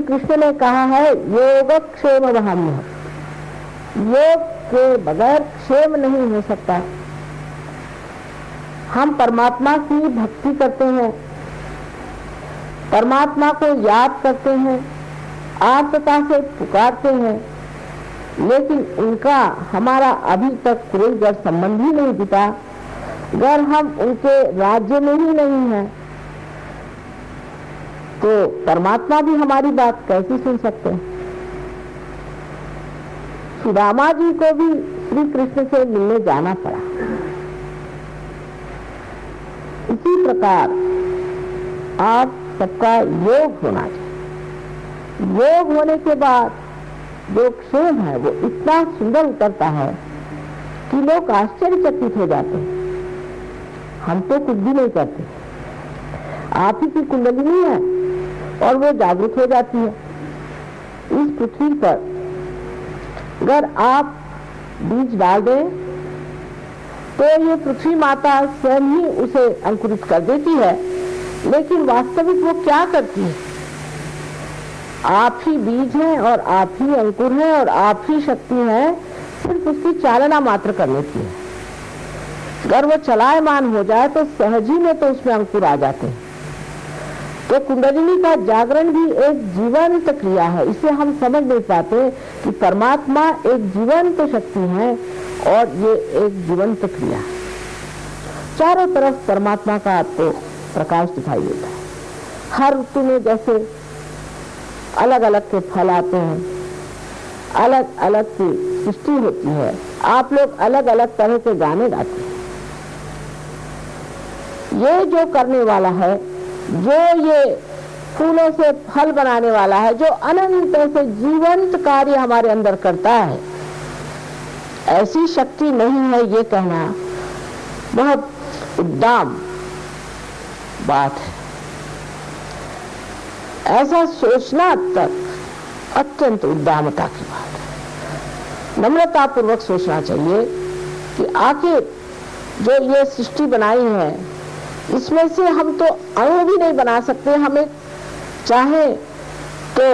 श्री कृष्ण ने कहा है, योग क्षेम वहम योग के बगैर क्षेम नहीं हो सकता। हम परमात्मा की भक्ति करते हैं, परमात्मा को याद करते हैं, आत्मता से पुकारते हैं, लेकिन उनका, हमारा अभी तक कोई गढ़ संबंध ही नहीं दिखा। अगर हम उनके राज्य में ही नहीं हैं तो परमात्मा भी हमारी बात कैसे सुन सकते हैं? सुदामा जी को भी श्री कृष्ण से मिलने जाना पड़ा। इसी प्रकार आप सबका योग होना चाहिए। योग होने के बाद जो क्षेम है, वो इतना सुंदर उतरता है कि लोग आश्चर्यचकित हो जाते हैं। हम तो कुछ भी नहीं करते। आप ही की कुंडली नहीं है। और वो जागृत हो जाती है। इस पृथ्वी पर अगर आप बीज डाल दें तो ये पृथ्वी माता स्वयं ही उसे अंकुरित कर देती है। लेकिन वास्तविक वो क्या करती है? आप ही बीज हैं और आप ही अंकुर हैं और आप ही शक्ति है, सिर्फ़ उसकी चालना मात्र करने की है। अगर वो चलायमान हो जाए तो सहज में तो उसमें अंकुर आ जाते हैं। तो कुंडलिनी का जागरण भी एक जीवंत क्रिया है। इसे हम समझ नहीं पाते कि परमात्मा एक जीवंत शक्ति है और ये एक जीवंत क्रिया है। चारों तरफ़ परमात्मा का आपको प्रकाश दिखाई देता है। हर ऋतु में जैसे अलग अलग के फल आते हैं अलग अलग की सृष्टि होती है, आप लोग अलग अलग तरह के गाने गाते हैं। ये जो करने वाला है जो ये फूलों से फल बनाने वाला है जो अनंत से जीवंत कार्य हमारे अंदर करता है। ऐसी शक्ति नहीं है ये कहना। बहुत उद्दाम बात है। ऐसा सोचना तक अत्यंत उद्दामता की बात है। नम्रता पूर्वक सोचना चाहिए कि आखिर जो ये सृष्टि बनाई है इसमें से हम तो अणु भी नहीं बना सकते, हमें चाहे तो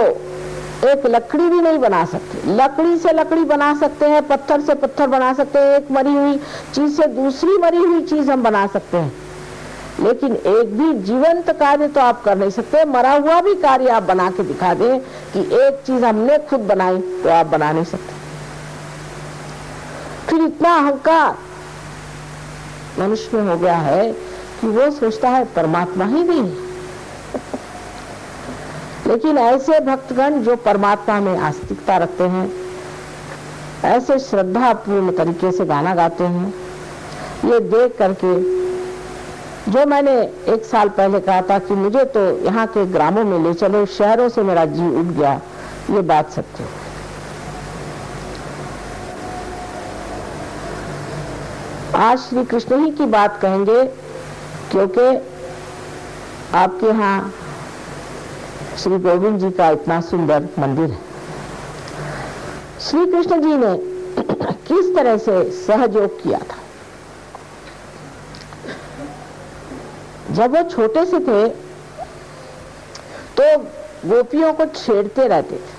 एक लकड़ी भी नहीं बना सकते। लकड़ी से लकड़ी बना सकते हैं, पत्थर से पत्थर बना सकते हैं, एक मरी हुई चीज़ से दूसरी मरी हुई चीज़ हम बना सकते हैं। लेकिन एक भी जीवंत कार्य तो आप कर नहीं सकते, मरा हुआ भी कार्य आप बना के दिखा दें कि एक चीज़ हमने खुद बनाई तो आप बना नहीं सकते। फिर इतना अहंकार मनुष्य में हो गया है कि वो सोचता है परमात्मा ही नहीं लेकिन ऐसे भक्तगण जो परमात्मा में आस्तिकता रखते हैं, ऐसे श्रद्धा पूर्ण तरीके से गाना गाते हैं, ये देख करके, जो मैंने एक साल पहले कहा था कि मुझे तो यहाँ के ग्रामों में ले चलो, शहरों से मेरा जी उठ गया, ये बात सत्य है। आज श्री कृष्ण ही की बात कहेंगे क्योंकि आपके यहाँ श्री गोविंद जी का इतना सुंदर मंदिर है। श्री कृष्ण जी ने किस तरह से सहयोग किया था? जब वो छोटे से थे तो गोपियों को छेड़ते रहते थे।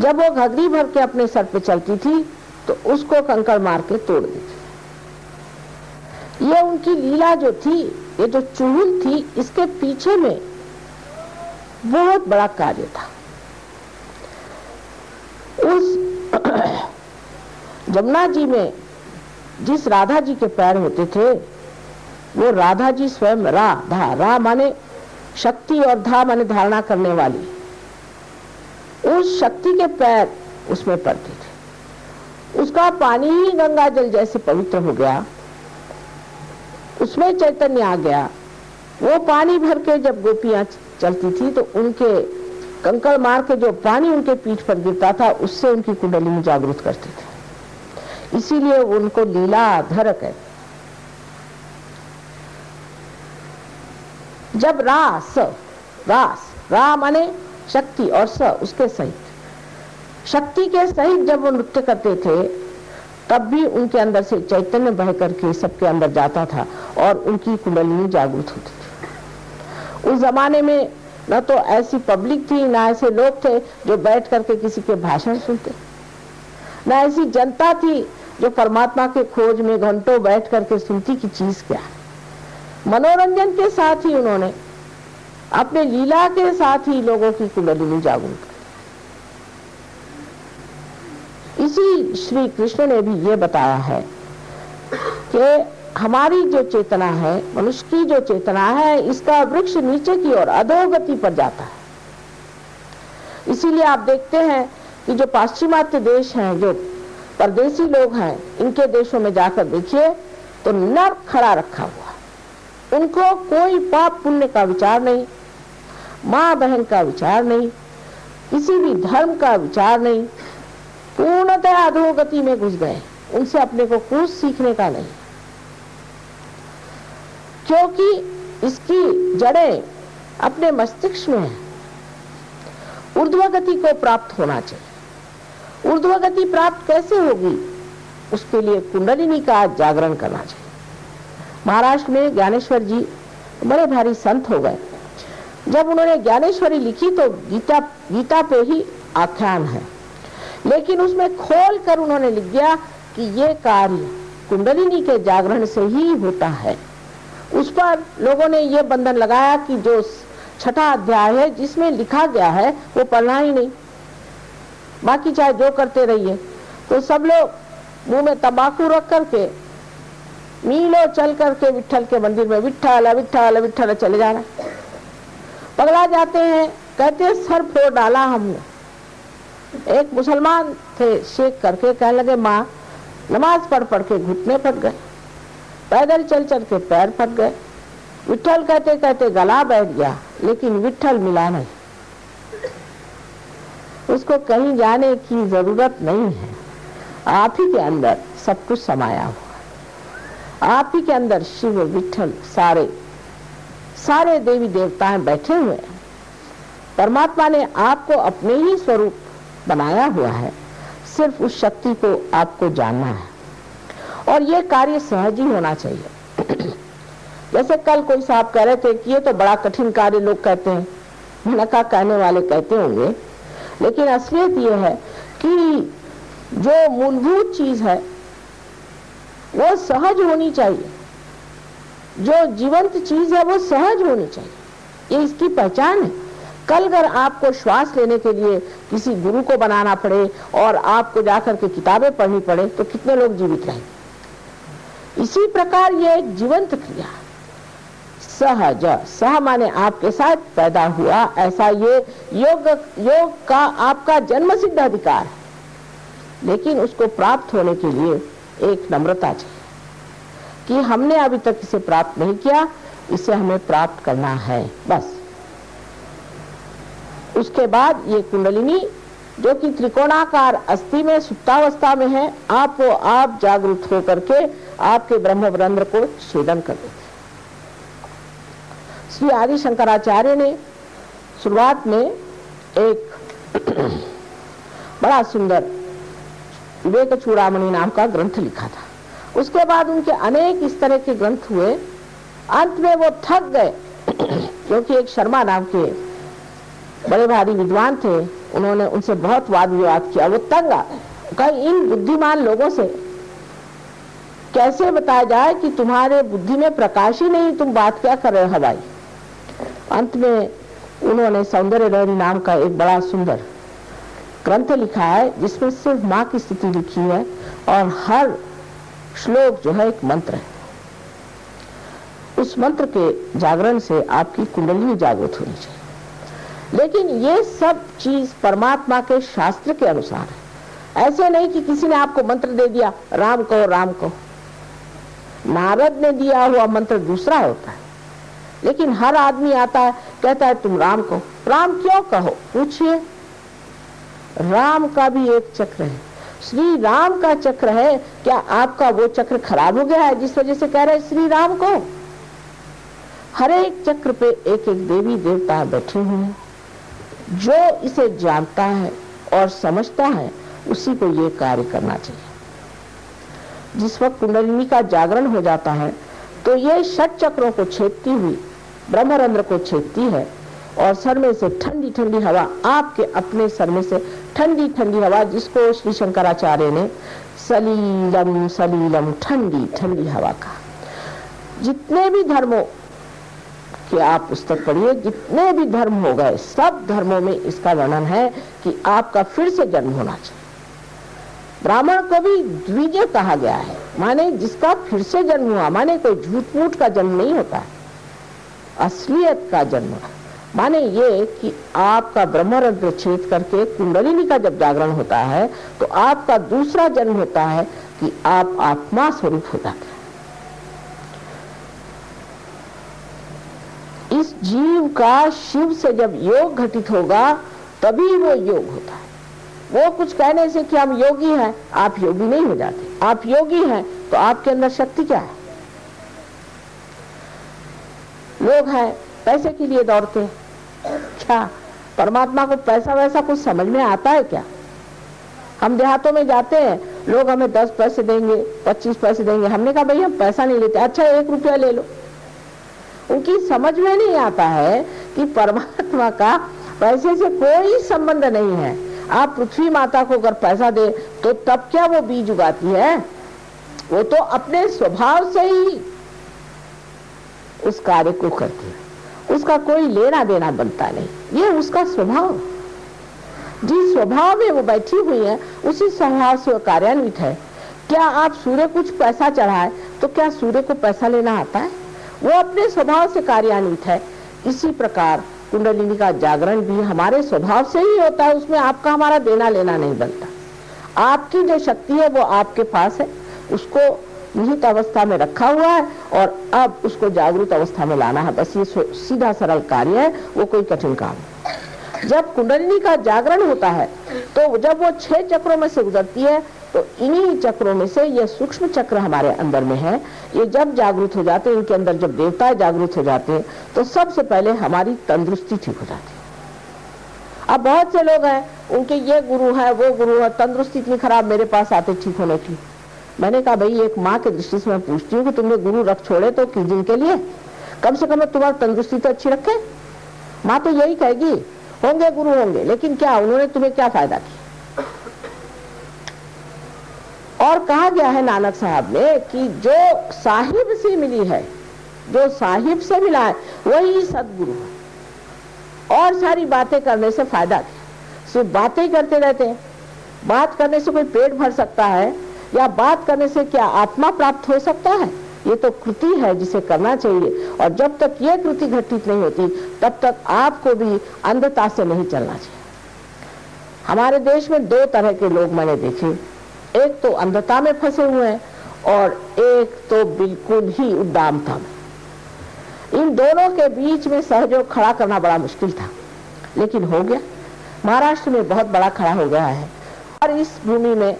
जब वो घगरी भर के अपने सर पे चलती थी तो उसको कंकड़ मार के तोड़ देती ये उनकी लीला जो थी, ये जो चुहुल थी, इसके पीछे में बहुत बड़ा कार्य था। उस जमुना जी में जिस राधा जी के पैर होते थे, वो राधा जी स्वयं राधा, रा माने शक्ति और धा माने धारणा करने वाली। उस शक्ति के पैर उसमें पड़ते थे। उसका पानी ही गंगा जल जैसे पवित्र हो गया। उसमें चैतन्य आ गया। वो पानी भर के जब गोपियाँ चलती थी तो उनके कंकड़ मार के जो पानी उनके पीठ पर गिरता था, उससे उनकी कुंडली में जागृत करते थे। इसीलिए उनको लीलाधर कहते जब रास रास रा माने शक्ति और स उसके सहित। शक्ति के सहित जब वो नृत्य करते थे, तब भी उनके अंदर से चैतन्य बह करके सबके अंदर जाता था। और उनकी कुंडलिनी जागृत होती थी। उस जमाने में न तो ऐसी पब्लिक थी, ना ऐसे लोग थे जो बैठ करके किसी के भाषण सुनते। न ऐसी जनता थी जो परमात्मा के खोज में घंटों बैठ करके सुनती की चीज़ क्या मनोरंजन के साथ ही उन्होंने अपने लीला के साथ ही लोगों की कुंडलिनी जागरूक इसी श्री कृष्ण ने भी ये बताया है कि हमारी जो चेतना है, मनुष्य की जो चेतना है, इसका वृक्ष नीचे की ओर अधोगति पर जाता है। इसीलिए आप देखते हैं कि जो पाश्चिमात्य देश हैं, जो परदेसी लोग हैं, इनके देशों में जाकर देखिए तो नर खड़ा रखा हुआ उनको कोई पाप पुण्य का विचार नहीं, माँ बहन का विचार नहीं, किसी भी धर्म का विचार नहीं पूर्णतः अधोगति में घुस गए उनसे अपने को कुछ सीखने का नहीं। क्योंकि इसकी जड़ें अपने मस्तिष्क में है। ऊर्ध्व गति को प्राप्त होना चाहिए। ऊर्ध्व गति प्राप्त कैसे होगी, उसके लिए कुंडलिनी का जागरण करना चाहिए। महाराष्ट्र में ज्ञानेश्वर जी बड़े भारी संत हो गए। जब उन्होंने ज्ञानेश्वरी लिखी तो गीता गीता पे ही आख्यान है। लेकिन उसमें खोल कर उन्होंने लिख दिया कि ये कार्य कुंडलिनी के जागरण से ही होता है। उस पर लोगों ने ये बंधन लगाया कि जो छठा अध्याय है, जिसमें लिखा गया है, वो पढ़ना ही नहीं। बाकी चाहे जो करते रहिए। तो सब लोग मुँह में तंबाकू रख करके, मीलों चल करके विठल के मंदिर में विठल विठल विठल चले जाना। पगला जाते हैं, कहते हैं, सर फोड़ डाला हमने। एक मुसलमान थे, शेख करके कहने लगे, माँ, नमाज़ पढ़ पढ़ के घुटने फट गए। पैदल चल चल के पैर फट गए। विठल कहते कहते गला बैठ गया, लेकिन विठल मिला नहीं। उसको कहीं जाने की ज़रूरत नहीं है। आप ही के अंदर सब कुछ समाया हुआ आप ही के अंदर शिव विठल सारे सारे देवी देवताएँ बैठे हुए हैं। परमात्मा ने आपको अपने ही स्वरूप बनाया हुआ है। सिर्फ़ उस शक्ति को आपको जानना है। और ये कार्य सहज ही होना चाहिए। जैसे कल कोई साहब कह रहे थे कि ये तो बड़ा कठिन कार्य लोग कहते हैं भनका कहने वाले कहते होंगे। लेकिन असलियत ये है कि जो मूलभूत चीज़ है, वो सहज होनी चाहिए। जो जीवंत चीज़ है, वो सहज होनी चाहिए। ये इसकी पहचान है। कल अगर आपको श्वास लेने के लिए किसी गुरु को बनाना पड़े और आपको जाकर के किताबें पढ़नी पड़े तो कितने लोग जीवित रहेंगे? इसी प्रकार ये एक जीवंत क्रिया। सहज, सह माने आपके साथ पैदा हुआ, ऐसा ये योग योग का आपका जन्म सिद्ध अधिकार है। लेकिन उसको प्राप्त होने के लिए एक नम्रता चाहिए। कि हमने अभी तक इसे प्राप्त नहीं किया, इसे हमें प्राप्त करना है, बस। उसके बाद ये कुंडलिनी जो कि त्रिकोणाकार अस्थि में, सुप्तावस्था में है आप वो आप जागरूक होकर के आपके ब्रह्म को छेदन कर देते श्री आदि शंकराचार्य ने शुरुआत में एक बड़ा सुंदर विवेक चूड़ामणि नाम का ग्रंथ लिखा था। उसके बाद उनके अनेक इस तरह के ग्रंथ हुए। अंत में वो थक गए, क्योंकि एक शर्मा नाम के बड़े भारी विद्वान थे। उन्होंने उनसे बहुत वाद विवाद किया, वो तंग कहीं इन बुद्धिमान लोगों से कैसे बताया जाए कि तुम्हारे बुद्धि में प्रकाश ही नहीं, तुम बात क्या कर रहे हो हवाई? अंत में उन्होंने सौंदर्य लहरी नाम का एक बड़ा सुंदर ग्रंथ लिखा है, जिसमें सिर्फ़ माँ की स्थिति लिखी है और हर श्लोक जो है एक मंत्र है। उस मंत्र के जागरण से आपकी कुंडली जागृत होनी चाहिए। लेकिन ये सब चीज़ परमात्मा के शास्त्र के अनुसार है। ऐसे नहीं कि किसी ने आपको मंत्र दे दिया, राम कहो राम कहो। नारद ने दिया हुआ मंत्र दूसरा होता है। लेकिन हर आदमी आता है, कहता है, तुम राम कहो। राम क्यों कहो? पूछिए। राम का भी एक चक्र है। श्री राम का चक्र है, क्या आपका वो चक्र खराब हो गया है जिस वजह से कह रहे श्री राम को? हर एक चक्र पे एक एक देवी देवता बैठे हुए हैं। जो इसे जानता है और समझता है, उसी को ये कार्य करना चाहिए। जिस वक्त कुंडलिनी का जागरण हो जाता है तो ये षट चक्रों को छेदती हुई, ब्रह्मरंध्र को छेदती है और सर में से ठंडी ठंडी हवा आपके अपने सर में से ठंडी ठंडी हवा जिसको श्री शंकराचार्य ने सलीलम सलीलम ठंडी ठंडी हवा का जितने भी धर्मों के आप पुस्तक पढ़िए। जितने भी धर्म हो गए, सब धर्मों में इसका वर्णन है कि आपका फिर से जन्म होना चाहिए। ब्राह्मण को भी द्विजय कहा गया है। माने जिसका फिर से जन्म हुआ, माने कोई झूठ मूठ का जन्म नहीं होता। है असलियत का जन्म माने ये कि आपका ब्रह्मरंध्र छेद करके कुंडलिनी का जब जागरण होता है तो आपका दूसरा जन्म होता है कि आप आत्मा स्वरूप हो जाते इस जीव का शिव से जब योग घटित होगा, तभी वो योग होता है। वो कुछ कहने से कि हम योगी हैं, आप योगी नहीं हो जाते। आप योगी हैं तो आपके अंदर शक्ति क्या है? लोग हैं, पैसे के लिए दौड़ते क्या परमात्मा को पैसा वैसा कुछ समझ में आता है क्या? हम देहातों में जाते हैं, लोग हमें दस पैसे देंगे, पच्चीस पैसे देंगे। हमने कहा, भाई, हम पैसा नहीं लेते अच्छा एक रुपया ले लो। उनकी समझ में नहीं आता है कि परमात्मा का पैसे से कोई संबंध नहीं है। आप पृथ्वी माता को अगर पैसा दे तो तब क्या वो बीज उगाती है? वो तो अपने स्वभाव से ही उस कार्य को करती है। उसका कोई लेना देना बनता नहीं। ये उसका स्वभाव। जिस स्वभाव में वो बैठी हुई है, उसी स्वभाव से वो कार्यान्वित है। क्या आप सूर्य कुछ पैसा चढ़ाए तो क्या सूर्य को पैसा लेना आता है? वो अपने स्वभाव से कार्यान्वित है। इसी प्रकार कुंडलिनी का जागरण भी हमारे स्वभाव से ही होता है, उसमें आपका हमारा देना लेना नहीं बनता। आपकी जो शक्ति है, वो आपके पास है। उसको निहित अवस्था में रखा हुआ है और अब उसको जागृत अवस्था में लाना है। बस ये सीधा सरल कार्य है, वो कोई कठिन काम जब कुंडलिनी का जागरण होता है तो जब वो छह चक्रों में से गुजरती है तो इन्हीं चक्रों में से ये सूक्ष्म चक्र हमारे अंदर में है। ये जब जागृत हो जाते हैं, इनके अंदर जब देवता जागृत हो जाते हैं तो सबसे पहले हमारी तंदुरुस्ती ठीक हो जाती है। अब बहुत से लोग हैं, उनके ये गुरु है, वो गुरु है, तंदुरुस्ती इतनी खराब, मेरे पास आते ठीक होने की। मैंने कहा, भाई, एक माँ के दृष्टि से मैं पूछती हूँ कि तुमने गुरु रख छोड़े तो किस दिन के लिए? कम से कम तुम्हारी तंदुरुस्ती तो अच्छी रखे। माँ तो यही कहेगी, होंगे गुरु होंगे, लेकिन क्या, उन्होंने तुम्हें क्या फ़ायदा किया? और कहा गया है नानक साहब ने कि जो साहिब से मिली है, जो साहिब से मिला है, वही सदगुरु है। और सारी बातें करने से फ़ायदा क्या? सिर्फ़ बातें करते रहते हैं। बात करने से कोई पेट भर सकता है, या बात करने से क्या आत्मा प्राप्त हो सकता है? ये तो कृति है जिसे करना चाहिए। और जब तक ये कृति घटित नहीं होती, तब तक आपको भी अंधता से नहीं चलना चाहिए। हमारे देश में दो तरह के लोग मैंने देखे। एक तो अंधता में फंसे हुए हैं और एक तो बिल्कुल ही उद्दामता में। इन दोनों के बीच में सहयोग खड़ा करना बड़ा मुश्किल था, लेकिन हो गया। महाराष्ट्र में बहुत बड़ा खड़ा हो गया है और इस भूमि में,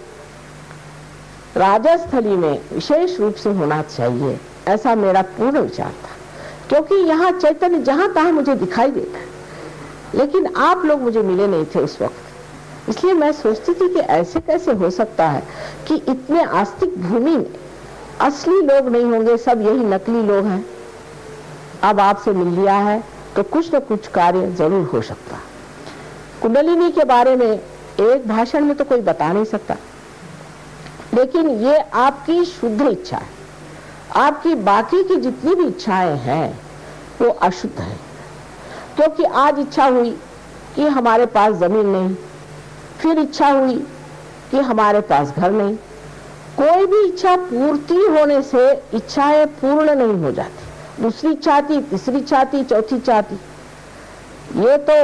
राजस्थली में विशेष रूप से होना चाहिए, ऐसा मेरा पूर्ण विचार था। क्योंकि यहाँ चैतन्य जहाँ तहां मुझे दिखाई देता लेकिन आप लोग मुझे मिले नहीं थे उस वक्त। इसलिए मैं सोचती थी कि ऐसे कैसे हो सकता है कि इतने आस्तिक भूमि में असली लोग नहीं होंगे, सब यही नकली लोग हैं। अब आपसे मिल लिया है तो कुछ न कुछ कार्य ज़रूर हो सकता कुंडलिनी के बारे में एक भाषण में तो कोई बता नहीं सकता। लेकिन ये आपकी शुद्ध इच्छा है। आपकी बाकी की जितनी भी इच्छाएँ हैं, वो अशुद्ध है। क्योंकि आज इच्छा हुई कि हमारे पास ज़मीन नहीं फिर इच्छा हुई कि हमारे पास घर नहीं। कोई भी इच्छा पूर्ति होने से इच्छाएँ पूर्ण नहीं हो जाती। दूसरी थी तीसरी थी चौथी चाहती ये तो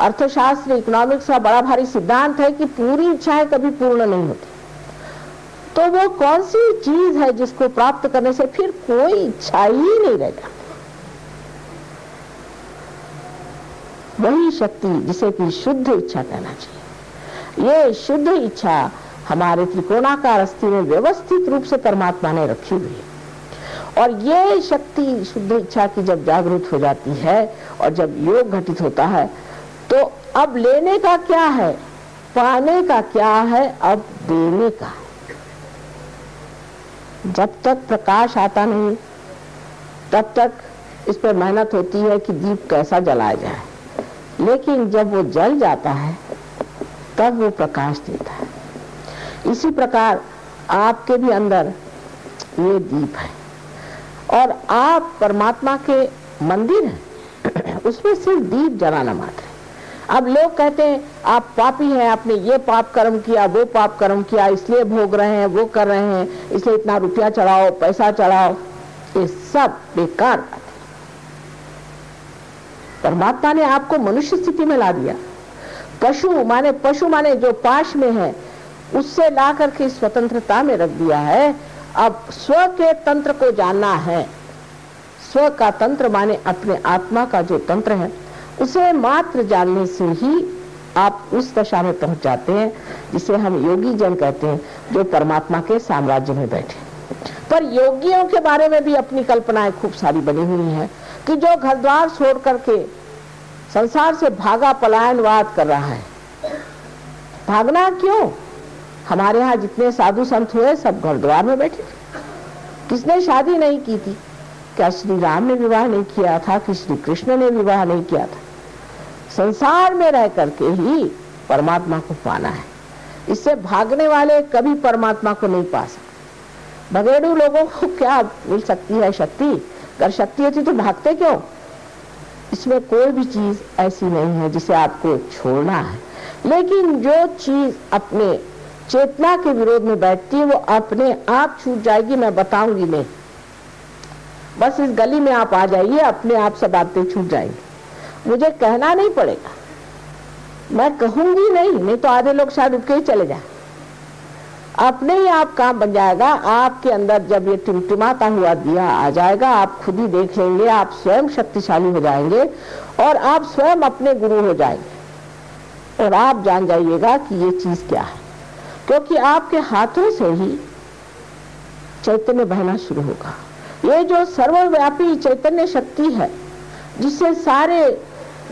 अर्थशास्त्र इकोनॉमिक्स का बड़ा भारी सिद्धांत है कि पूरी इच्छाएँ कभी पूर्ण नहीं होती। तो वो कौन सी चीज़ है जिसको प्राप्त करने से फिर कोई इच्छा ही नहीं रह जाती? वही शक्ति जिसे कि शुद्ध इच्छा कहना चाहिए। ये शुद्ध इच्छा हमारे त्रिकोणाकार अस्थि में व्यवस्थित रूप से परमात्मा ने रखी हुई है। और ये शक्ति, शुद्ध इच्छा की जब जागृत हो जाती है और जब योग घटित होता है तो अब लेने का क्या है? पाने का क्या है? अब देने का। जब तक प्रकाश आता नहीं, तब तक इस पर मेहनत होती है कि दीप कैसा जलाया जाए। लेकिन जब वो जल जाता है तब वो प्रकाश देता है। इसी प्रकार आपके भी अंदर ये दीप है। और आप परमात्मा के मंदिर हैं, उसमें सिर्फ़ दीप जलाना मात्र है। अब लोग कहते हैं, आप पापी हैं, आपने ये पाप कर्म किया, वो पाप कर्म किया, इसलिए भोग रहे हैं, वो कर रहे हैं, इसलिए इतना रुपया चढ़ाओ, पैसा चढ़ाओ, ये सब बेकार बात है। परमात्मा ने आपको मनुष्य स्थिति में ला दिया। पशु, माने पशु माने जो पाश में है, उससे ला करके स्वतंत्रता में रख दिया है। अब स्व के तंत्र को जानना है। स्व का तंत्र माने अपने आत्मा का जो तंत्र है, उसे मात्र जानने से ही आप उस दशा में पहुँच जाते हैं, जिसे हम योगी जन कहते हैं, जो परमात्मा के साम्राज्य में बैठे। पर योगियों के बारे में भी अपनी कल्पनाएँ खूब सारी बनी हुई हैं, कि जो घर द्वार छोड़ करके संसार से भागा पलायनवाद कर रहा है। भागना क्यों? हमारे यहाँ जितने साधु संत हुए, सब घर द्वार में बैठे किसने शादी नहीं की थी? क्या श्री राम ने विवाह नहीं किया था? कि श्री कृष्ण ने विवाह नहीं किया था? संसार में रह करके ही परमात्मा को पाना है। इससे भागने वाले कभी परमात्मा को नहीं पा सकते। भगेड़ू लोगों को क्या मिल सकती है शक्ति? अगर शक्ति होती तो भागते क्यों? इसमें कोई भी चीज़ ऐसी नहीं है जिसे आपको छोड़ना है। लेकिन जो चीज़ अपने चेतना के विरोध में बैठती है, वो अपने आप छूट जाएगी, मैं बताऊँगी नहीं। बस इस गली में आप आ जाइए, अपने आप सब बातें छूट जाएँगी। मुझे कहना नहीं पड़ेगा। मैं कहूँगी नहीं नहीं तो आधे लोग शायद उठ के ही चले जाए। अपने ही आप काम बन जाएगा, आपके अंदर जब ये टिमटिमाता हुआ दिया आ जाएगा, आप खुद ही देख लेंगे, आप स्वयं शक्तिशाली हो जाएँगे और आप स्वयं अपने गुरु हो जाएँगे। और आप जान जाइएगा कि ये चीज़ क्या है। क्योंकि आपके हाथों से ही चैतन्य बहना शुरू होगा। ये जो सर्वव्यापी चैतन्य शक्ति है जिससे सारे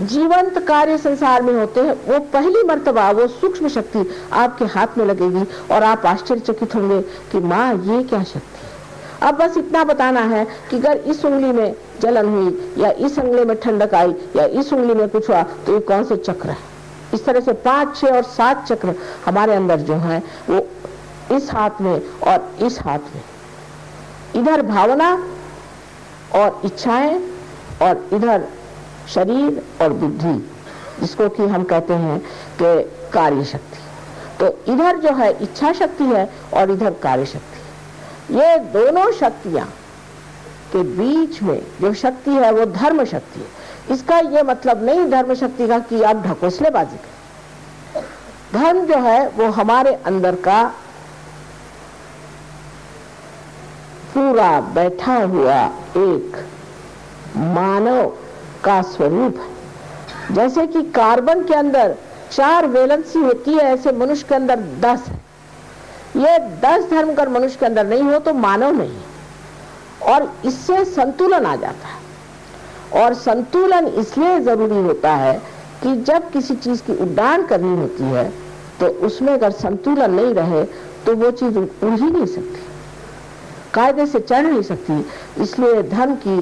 जीवंत कार्य संसार में होते हैं, वो पहली मर्तबा, वो सूक्ष्म शक्ति आपके हाथ में लगेगी और आप आश्चर्यचकित होंगे कि माँ, ये क्या शक्ति अब बस इतना बताना है कि अगर इस उंगली में जलन हुई, या इस उंगली में ठंडक आई, या इस उंगली में कुछ हुआ तो ये कौन से चक्र है? इस तरह से पाँच, छह और सात चक्र हमारे अंदर जो है, वो इस हाथ में और इस हाथ में। इधर भावना और इच्छाएँ और इधर शरीर और बुद्धि, जिसको कि हम कहते हैं कि कार्य शक्ति तो इधर जो है इच्छा शक्ति है और इधर कार्य शक्ति ये दोनों शक्तियाँ के बीच में जो शक्ति है, वो धर्म शक्ति है। इसका ये मतलब नहीं धर्म शक्ति का कि आप ढकोसलेबाजी करें। धर्म जो है, वो हमारे अंदर का पूरा बैठा हुआ एक मानव का स्वरूप है। जैसे कि कार्बन के अंदर चार वैलेंसी होती है, ऐसे मनुष्य के अंदर दस है। ये दस धर्म कर मनुष्य के अंदर नहीं हो तो मानव नहीं और इससे संतुलन आ जाता है। और संतुलन इसलिए ज़रूरी होता है कि जब किसी चीज़ की उड्डान करनी होती है तो उसमें अगर संतुलन नहीं रहे तो वो चीज़ उड़ ही नहीं सकती, कायदे से चढ़ नहीं सकती। इसलिए धर्म की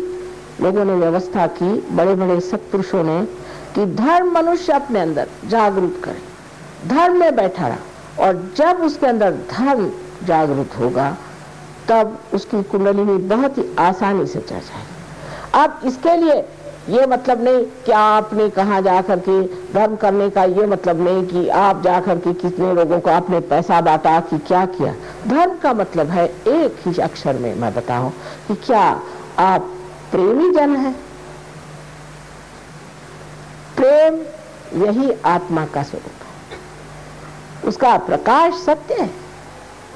लोगों ने व्यवस्था की बड़े बड़े सत्पुरुषों ने कि धर्म मनुष्य अपने अंदर जागरूक करे, धर्म में बैठा रहा और जब उसके अंदर धर्म जागरूक होगा, तब उसकी कुंडली बहुत ही आसानी से चढ़ जाएगी। अब इसके लिए ये मतलब नहीं कि आपने कहा जाकर के धर्म करने का ये मतलब नहीं कि आप जाकर के कितने लोगों को आपने पैसा बांटा कि क्या किया। धर्म का मतलब है एक ही अक्षर में मैं बताऊँ कि क्या आप प्रेमी जन है। प्रेम यही आत्मा का स्वरूप है। उसका प्रकाश सत्य है,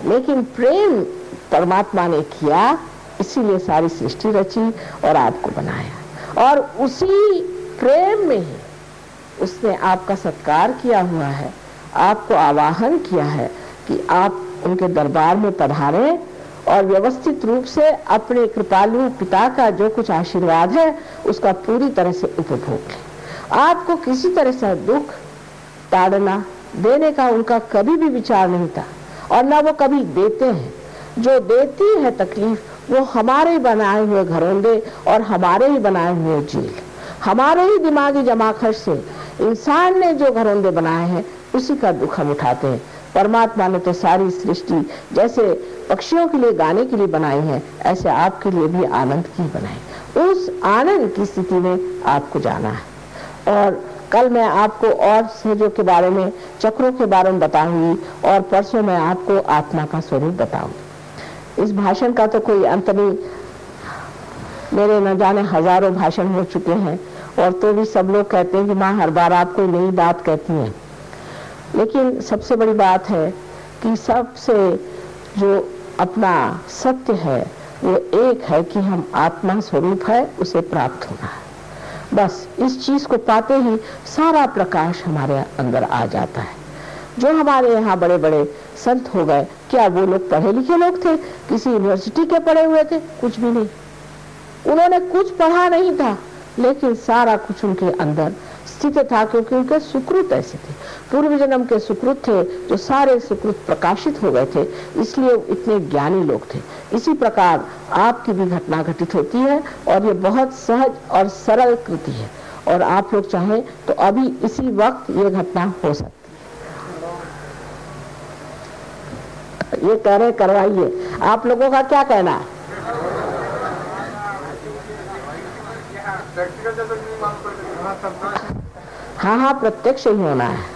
लेकिन प्रेम परमात्मा ने किया, इसीलिए सारी सृष्टि रची और आपको बनाया। और उसी प्रेम में ही उसने आपका सत्कार किया हुआ है, आपको आवाहन किया है कि आप उनके दरबार में पधारे और व्यवस्थित रूप से अपने कृपालु पिता का जो कुछ आशीर्वाद है, उसका पूरी तरह से उपभोग लें। आपको किसी तरह से दुख, ताड़ना देने का उनका कभी भी विचार नहीं था, और ना वो कभी देते हैं। जो देती है तकलीफ़, वो हमारे बनाए हुए घरोंदे और हमारे ही बनाए हुए जेल हमारे ही दिमागी जमाखट से इंसान ने जो घरोंदे बनाए हैं, उसी का दुख हम उठाते हैं। परमात्मा ने तो सारी सृष्टि जैसे पक्षियों के लिए, गाने के लिए बनाई है। ऐसे आपके लिए भी आनंद की बनाई। उस आनंद की स्थिति में आपको जाना है। और कल मैं आपको और सहजों के बारे में, चक्रों के बारे में बताऊँगी और परसों मैं आपको आत्मा का स्वरूप बताऊँगी। इस भाषण का तो कोई अंत नहीं। मेरे न जाने हज़ारों भाषण हो चुके हैं और तो भी सब लोग कहते हैं कि माँ, हर बार आप कोई नई बात कहती हैं। लेकिन सबसे बड़ी बात है कि सबसे जो अपना सत्य है, वो एक है कि हम आत्मा स्वरूप है, उसे प्राप्त होना है। बस इस चीज़ को पाते ही सारा प्रकाश हमारे अंदर आ जाता है। जो हमारे यहाँ बड़े बड़े संत हो गए, क्या वो लोग पढ़े लिखे लोग थे? किसी यूनिवर्सिटी के पढ़े हुए थे? कुछ भी नहीं। उन्होंने कुछ पढ़ा नहीं था, लेकिन सारा कुछ उनके अंदर स्थित था क्योंकि उनके सुकृत ऐसे थे। पूर्व जन्म के सुकृत थे जो सारे सुकृत प्रकाशित हो गए थे, इसलिए इतने ज्ञानी लोग थे। इसी प्रकार आपकी भी घटना घटित होती है और ये बहुत सहज और सरल कृति है। और आप लोग चाहें तो अभी इसी वक्त ये घटना हो सकती है। ये कह रहे करवाइए। आप लोगों का क्या कहना है? हाँ हाँ प्रत्यक्ष ही होना है?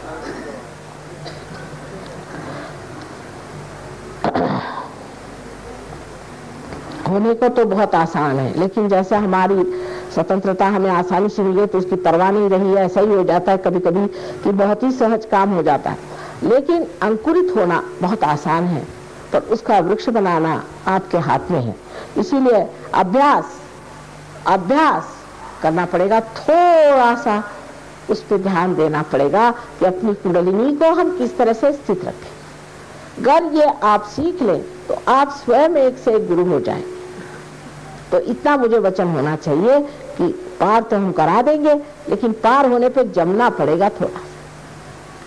होने को तो बहुत आसान है, लेकिन जैसे हमारी स्वतंत्रता हमें आसानी से मिले तो उसकी परवाह नहीं रही है, ऐसा ही हो जाता है कभी कभी कि बहुत ही सहज काम हो जाता है। लेकिन अंकुरित होना बहुत आसान है पर उसका वृक्ष बनाना आपके हाथ में है। इसीलिए अभ्यास अभ्यास करना पड़ेगा थोड़ा सा। उस पर ध्यान देना पड़ेगा कि अपनी कुंडलिनी को हम किस तरह से स्थित रखें। अगर ये आप सीख लें तो आप स्वयं एक से एक गुरु हो जाए। तो इतना मुझे वचन होना चाहिए कि पार तो हम करा देंगे, लेकिन पार होने पे जमना पड़ेगा थोड़ा।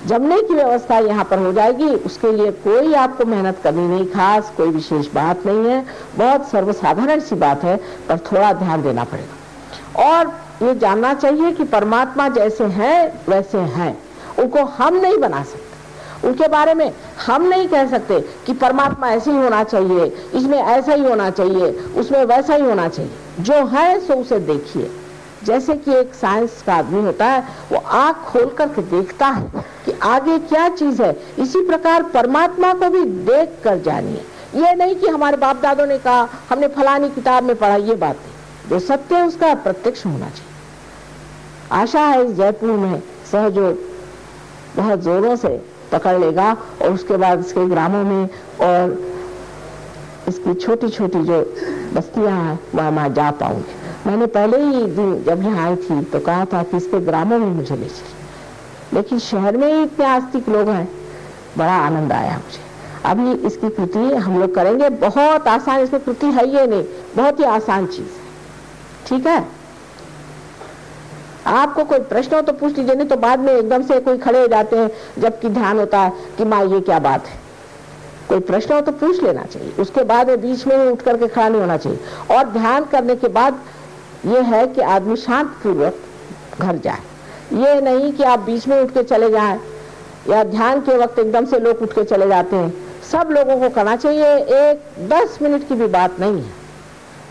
जमने की व्यवस्था यहाँ पर हो जाएगी, उसके लिए कोई आपको मेहनत करनी नहीं, खास कोई विशेष बात नहीं है। बहुत सर्वसाधारण सी बात है, पर थोड़ा ध्यान देना पड़ेगा। और ये जानना चाहिए कि परमात्मा जैसे हैं, वैसे हैं। उनको हम नहीं बना सकते। उनके बारे में हम नहीं कह सकते कि परमात्मा ऐसे ही होना चाहिए, इसमें ऐसा ही होना चाहिए, उसमें वैसा ही होना चाहिए। जो है, सो उसे देखिए। जैसे कि एक साइंस का आदमी होता है, वो आँख खोल करके देखता है कि आगे क्या चीज़ है। इसी प्रकार परमात्मा को भी देख कर जानिए। ये नहीं कि हमारे बाप दादों ने कहा, हमने फलानी किताब में पढ़ा, ये बात नहीं। जो सत्य है, उसका प्रत्यक्ष होना चाहिए। आशा है इस जयपुर में सहयोग बहुत जोरों से पकड़ लेगा और उसके बाद इसके ग्रामों में और इसकी छोटी छोटी जो बस्तियाँ हैं, वहाँ मैं जा पाऊँगी। मैंने पहले ही दिन जब यहाँ आई थी तो कहा था कि इसके ग्रामों में मुझे ले चलिए। लेकिन शहर में ही इतने आस्तिक लोग हैं, बड़ा आनंद आया मुझे। अभी इसकी कृति हम लोग करेंगे, बहुत आसान इसकी कृति है ये नहीं, बहुत ही आसान चीज़ है। ठीक है? आपको कोई प्रश्न हो तो पूछ लीजिए, नहीं तो बाद में एकदम से कोई खड़े हो जाते हैं, जबकि ध्यान होता है कि माँ, ये क्या बात है? कोई प्रश्न हो तो पूछ लेना चाहिए। उसके बाद बीच में उठ करके खड़ा नहीं होना चाहिए। और ध्यान करने के बाद ये है कि आदमी शांत पूर्वक घर जाए। ये नहीं कि आप बीच में उठ के चले जाए, या ध्यान के वक्त एकदम से लोग उठ के चले जाते हैं। सब लोगों को करना चाहिए। एक दस मिनट की भी बात नहीं है।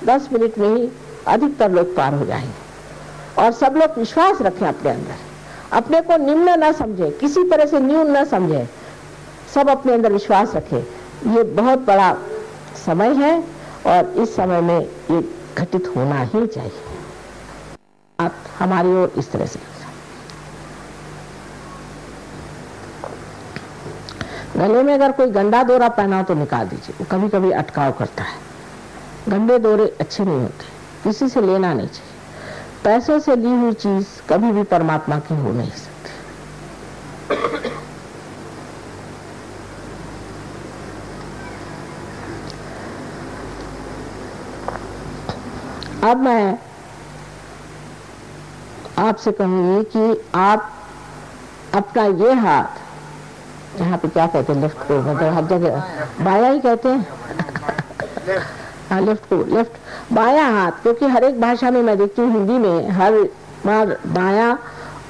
दस मिनट में ही अधिकतर लोग पार हो जाएँगे। और सब लोग विश्वास रखें अपने अंदर। अपने को निम्न न समझे, किसी तरह से न्यून न समझे। सब अपने अंदर विश्वास रखे। ये बहुत बड़ा समय है और इस समय में ये घटित होना ही चाहिए। आप हमारी ओर इस तरह से गले में अगर कोई गंदा दौरा पहना हो तो निकाल दीजिए। वो कभी कभी अटकाव करता है। गंदे दौरे अच्छे नहीं होते। किसी से लेना नहीं चाहिए। पैसों से ली हुई चीज़ कभी भी परमात्मा की हो नहीं सकती। अब मैं आपसे कहूँगी कि आप अपना ये हाथ, यहाँ पे क्या कहते हैं लेफ़्ट को मतलब हर जगह बाया ही कहते हैं। हाँ लेफ़्ट को लेफ़्ट बाया हाथ, क्योंकि हर एक भाषा में मैं देखती हूँ हिंदी में, हर बार दाया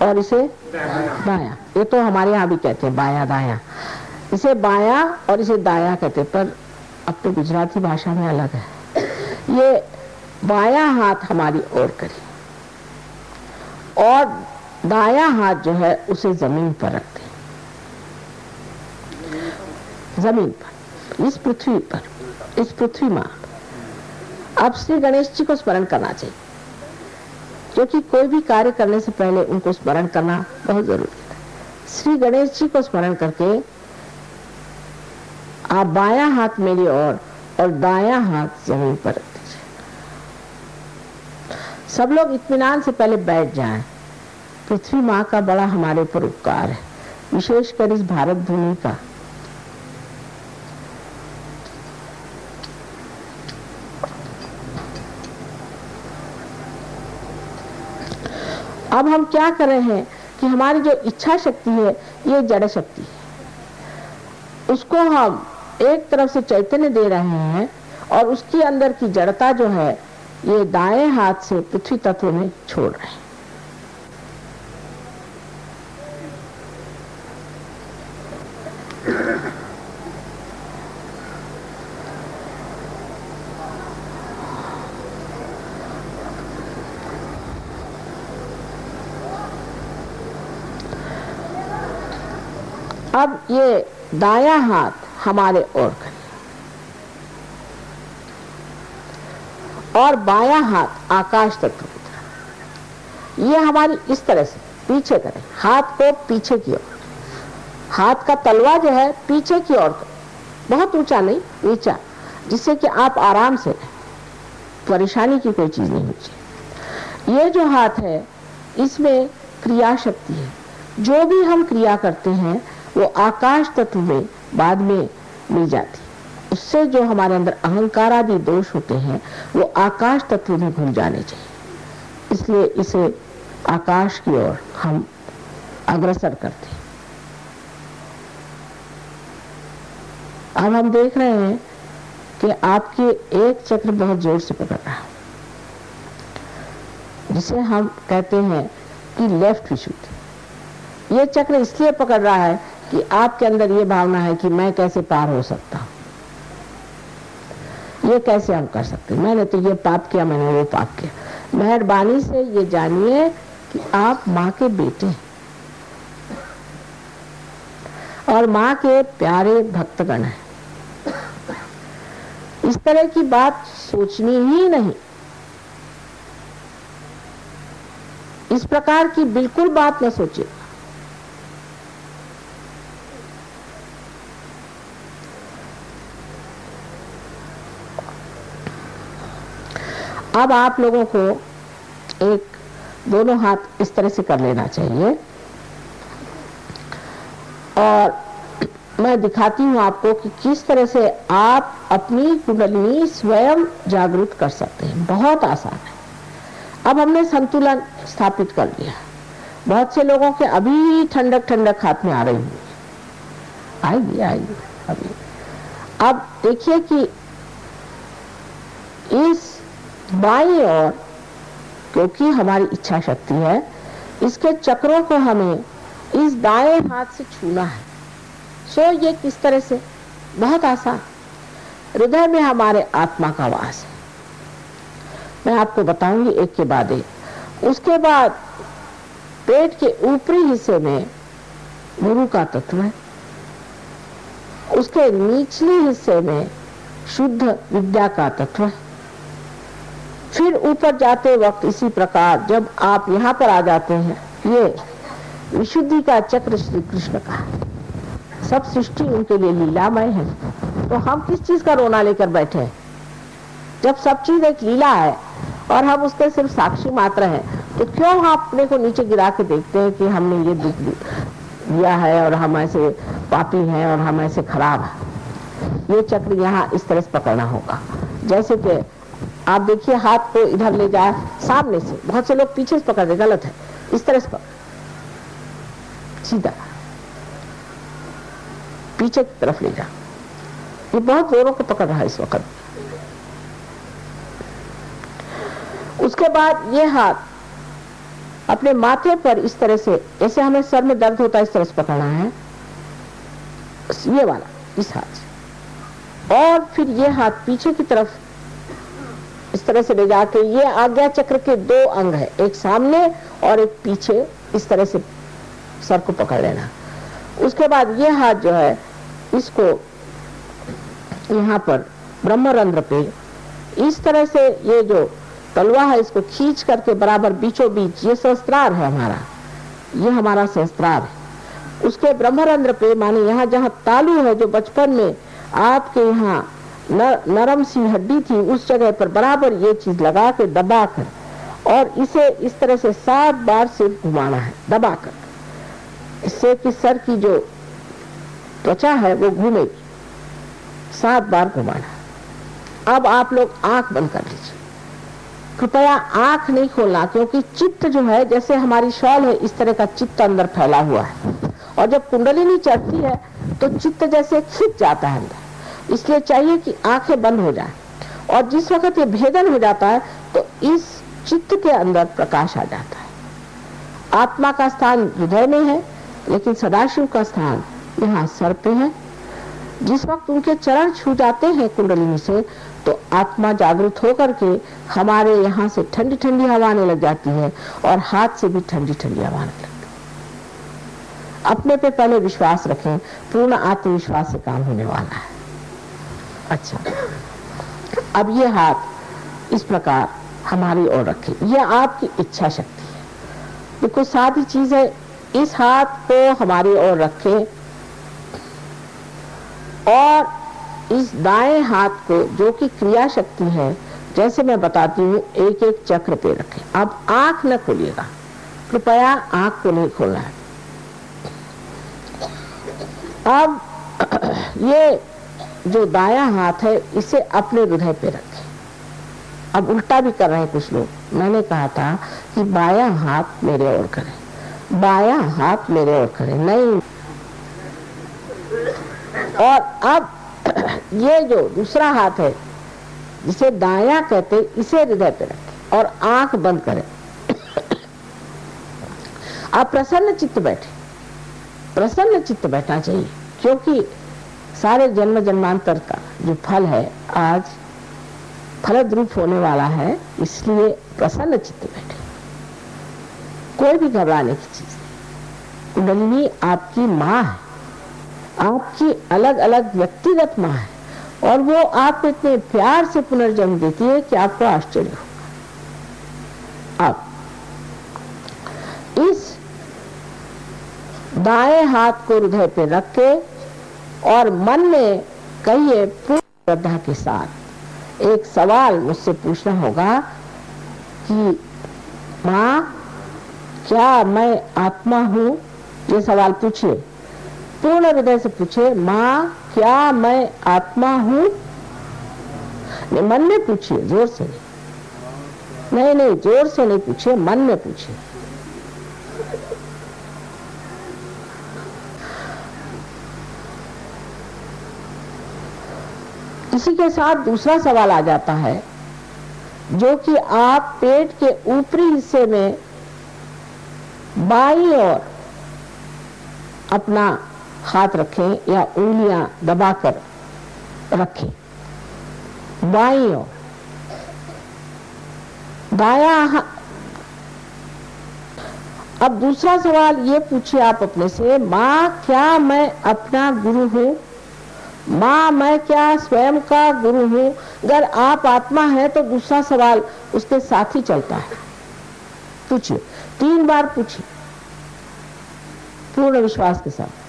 और इसे बाया ये तो हमारे यहाँ भी कहते हैं, बाया, दाया। इसे बाया और इसे दाया कहते पर अब तो गुजराती भाषा में अलग है। ये बाया हाथ हमारी ओर करी। और दाया हाथ जो है, उसे ज़मीन पर रखते ज़मीन पर, इस पृथ्वी पर, इस पृथ्वी माँ। अब श्री गणेश जी को स्मरण करना चाहिए। क्योंकि कोई भी कार्य करने से पहले उनको स्मरण करना बहुत ज़रूरी है। श्री गणेश जी को स्मरण करके आप बाया हाथ मेरी ओर और, दाया हाथ ज़मीन पर सब लोग इत्मीनान से पहले बैठ जाएँ। पृथ्वी माँ का बड़ा हमारे ऊपर उपकार है। विशेषकर इस भारत भूमि का। अब हम क्या कर रहे हैं कि हमारी जो इच्छा शक्ति है, ये जड़ शक्ति है। उसको हम एक तरफ़ से चैतन्य दे रहे हैं और उसके अंदर की जड़ता जो है, ये दाएँ हाथ से पृथ्वी तत्व में छोड़ रहे हैं। अब ये दाया हाथ हमारे ओर करें और बाया हाथ आकाश तक की ये हमारी इस तरह से पीछे करें। हाथ को पीछे की ओर। हाथ का तलवा जो है, पीछे की ओर बहुत ऊँचा नहीं, नीचा, जिससे कि आप आराम से परेशानी की कोई चीज़ नहीं होती। ये जो हाथ है, इसमें क्रिया शक्ति है। जो भी हम क्रिया करते हैं वो आकाश तत्व में, बाद में मिल जाती। उससे जो हमारे अंदर अहंकार आदि दोष होते हैं, वो आकाश तत्व में घुल जाने चाहिए। इसलिए इसे आकाश की ओर हम अग्रसर करते अब हम देख रहे हैं कि आपके एक चक्र बहुत ज़ोर से पकड़ रहा है, जिसे हम कहते हैं कि लेफ़्ट विशुद्ध। ये चक्र इसलिए पकड़ रहा है कि आपके अंदर ये भावना है कि मैं कैसे पार हो सकता हूँ? ये कैसे हम कर सकते मैंने तो ये पाप किया, मैंने वो पाप किया। मेहरबानी से ये जानिए कि आप माँ के बेटे हैं। और माँ के प्यारे भक्तगण हैं। इस तरह की बात सोचनी ही नहीं। इस प्रकार की बिल्कुल बात न सोचिए। अब आप लोगों को एक दोनों हाथ इस तरह से कर लेना चाहिए। और मैं दिखाती हूँ आपको कि किस तरह से आप अपनी कुंडलिनी स्वयं जागृत कर सकते हैं। बहुत आसान है। अब हमने संतुलन स्थापित कर लिया। बहुत से लोगों के अभी ठंडक ठंडक हाथ में आ रही है आएगी आएगी अभी अब देखिए कि इस बाई और क्योंकि हमारी इच्छा शक्ति है, इसके चक्रों को हमें इस दाएँ हाथ से छूना है। सो ये किस तरह से? बहुत आसान। हृदय में हमारे आत्मा का वास है। मैं आपको बताऊँगी एक के बाद एक। उसके बाद पेट के ऊपरी हिस्से में गुरु का तत्व है। उसके निचले हिस्से में शुद्ध विद्या का तत्व है। फिर ऊपर जाते वक्त इसी प्रकार जब आप यहाँ पर आ जाते हैं, ये विशुद्धि का चक्र श्री कृष्ण का सब सृष्टि उनके लिए लीलामय है। तो हम किस चीज़ का रोना लेकर बैठे हैं? जब सब चीज़ एक लीला है और हम उसके सिर्फ़ साक्षी मात्र हैं तो क्यों हम अपने को नीचे गिरा के देखते हैं कि हमने ये दुख दिया है और हम ऐसे पापी हैं और हम ऐसे खराब हैं? ये चक्र यहाँ इस तरह से पकड़ना होगा। जैसे कि आप देखिए, हाथ को इधर ले जाए, सामने से। बहुत से लोग पीछे से पकड़ रहे गलत है। इस तरह से पकड़। सीधा। पीछे की तरफ़ ले जा ये बहुत जोरों को पकड़ रहा है इस वक्त। उसके बाद ये हाथ अपने माथे पर इस तरह से, जैसे हमें सर में दर्द होता है, इस तरह से पकड़ना है। ये वाला, इस हाथ से। और फिर ये हाथ पीछे की तरफ़ इस तरह से ले जाके ये आज्ञा चक्र के दो अंग है, एक सामने और एक पीछे, इस तरह से सर को पकड़ लेना। उसके बाद ये हाथ जो है, इसको यहाँ पर ब्रह्मरंध्र पे, इस तरह से ये जो तलवा है, इसको खींच करके बराबर बीचों बीच ये सहस्त्रार है हमारा। ये हमारा सहस्त्रार है। उसके ब्रह्मरंध्र पे, माने यहाँ जहाँ तालू है, जो बचपन में आपके यहाँ नरम सी हड्डी थी उस जगह पर बराबर ये चीज़ लगा के दबा कर और इसे इस तरह से सात बार से घुमाना है दबा कर इससे कि सर की जो त्वचा है वो घूमेगी। सात बार घुमाना अब आप लोग आँख बंद कर लीजिए। कृपया आँख नहीं खोलना, क्योंकि चित्त जो है, जैसे हमारी शॉल है, इस तरह का चित्त अंदर फैला हुआ है। और जब कुंडली नहीं चढ़ती है तो चित्त जैसे खिंच जाता है अंदर। इसलिए चाहिए कि आँखें बंद हो जाए। और जिस वक्त ये भेदन हो जाता है तो इस चित्त के अंदर प्रकाश आ जाता है। आत्मा का स्थान हृदय में है, लेकिन सदाशिव का स्थान यहाँ सर पे है। जिस वक्त उनके चरण छू जाते हैं कुंडलिनी से तो आत्मा जागृत होकर के हमारे यहाँ से ठंडी ठंडी हवा आने लग जाती है, और हाथ से भी ठंडी ठंडी हवा आने लगती है। अपने पे पहले विश्वास रखें, पूर्ण आत्मविश्वास से काम होने वाला है। अच्छा। अब ये हाथ इस प्रकार हमारी ओर रखे। ये आपकी इच्छा शक्ति है। देखो, सारी चीज़ है इस हाथ को हमारी ओर रखे और इस दाएँ हाथ को जो कि क्रिया शक्ति है, जैसे मैं बताती हूँ एक एक चक्र पे रखें। अब आँख न खोलिएगा। कृपया आँख को नहीं खोलना है। अब ये जो दाया हाथ है, इसे अपने हृदय पे रखें। अब उल्टा भी कर रहे हैं कुछ लोग। मैंने कहा था कि बाया हाथ मेरे ओर करें। बाया हाथ मेरे ओर करें। नहीं। और अब ये जो दूसरा हाथ है, जिसे दाया कहते इसे हृदय पे रखें और आँख बंद करें। आप प्रसन्न चित्त बैठे। प्रसन्न चित्त बैठना चाहिए, क्योंकि सारे जन्म जन्मांतर का जो फल है, आज फलद्रूप होने वाला है, इसलिए प्रसन्न चित्त बैठे। कोई भी घबराने की चीज़ कुंडलिनी आपकी माँ है। आपकी अलग अलग व्यक्तिगत माँ है। और वो आपको इतने प्यार से पुनर्जन्म देती है कि आपको आश्चर्य होगा। अब, इस दाएँ हाथ को हृदय पे रख के और मन में कहिए पूर्ण श्रद्धा के साथ एक सवाल मुझसे पूछना होगा कि, माँ, क्या मैं आत्मा हूँ? ये सवाल पूछिए। पूर्ण हृदय से पूछे माँ, क्या मैं आत्मा हूँ? मन में पूछिए, ज़ोर से। नहीं नहीं, ज़ोर से नहीं पूछिए, मन में पूछिए। इसी के साथ दूसरा सवाल आ जाता है, जो कि आप पेट के ऊपरी हिस्से में बाई और अपना हाथ रखें या उंगलियाँ दबाकर रखें। बाई और दाया अब दूसरा सवाल ये पूछिए आप अपने से, माँ, क्या मैं अपना गुरु हूँ? माँ, मैं क्या स्वयं का गुरु हूँ? अगर आप आत्मा है तो दूसरा सवाल उसके साथ ही चलता है। पूछिए, तीन बार पूछिए। पूर्ण विश्वास के साथ।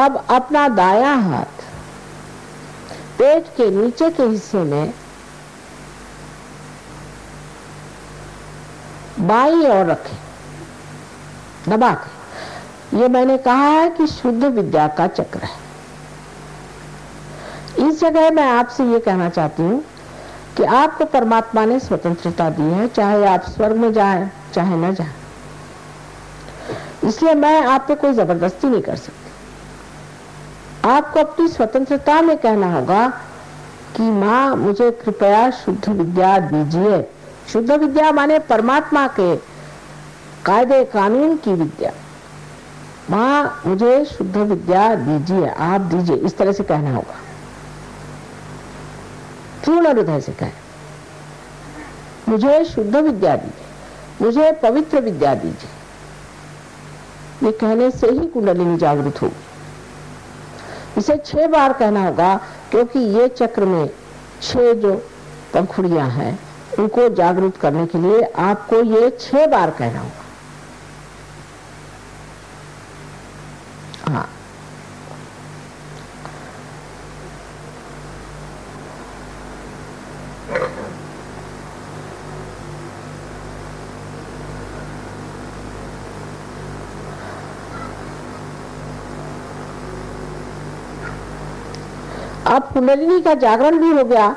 अब अपना दाया हाथ पेट के नीचे के हिस्से में बाई और रखें दबा के ये मैंने कहा है कि शुद्ध विद्या का चक्र है। इस जगह मैं आपसे ये कहना चाहती हूँ कि आपको परमात्मा ने स्वतंत्रता दी है, चाहे आप स्वर्ग में जाए, चाहे न जाए। इसलिए मैं आप पे कोई ज़बरदस्ती नहीं कर सकती। आपको अपनी स्वतंत्रता में कहना होगा कि माँ, मुझे कृपया शुद्ध विद्या दीजिए। शुद्ध विद्या माने परमात्मा के कायदे कानून की विद्या। माँ, मुझे शुद्ध विद्या दीजिए, आप दीजिए, इस तरह से कहना होगा। पूर्ण हृदय से कहे। मुझे शुद्ध विद्या दीजिए, मुझे पवित्र विद्या दीजिए। ये कहने से ही कुंडलिनी जागृत होगी। इसे छह बार कहना होगा, क्योंकि ये चक्र में छह जो पंखुड़िया हैं, उनको जागृत करने के लिए आपको ये छह बार कहना होगा। हाँ। कुंडलिनी का जागरण भी हो गया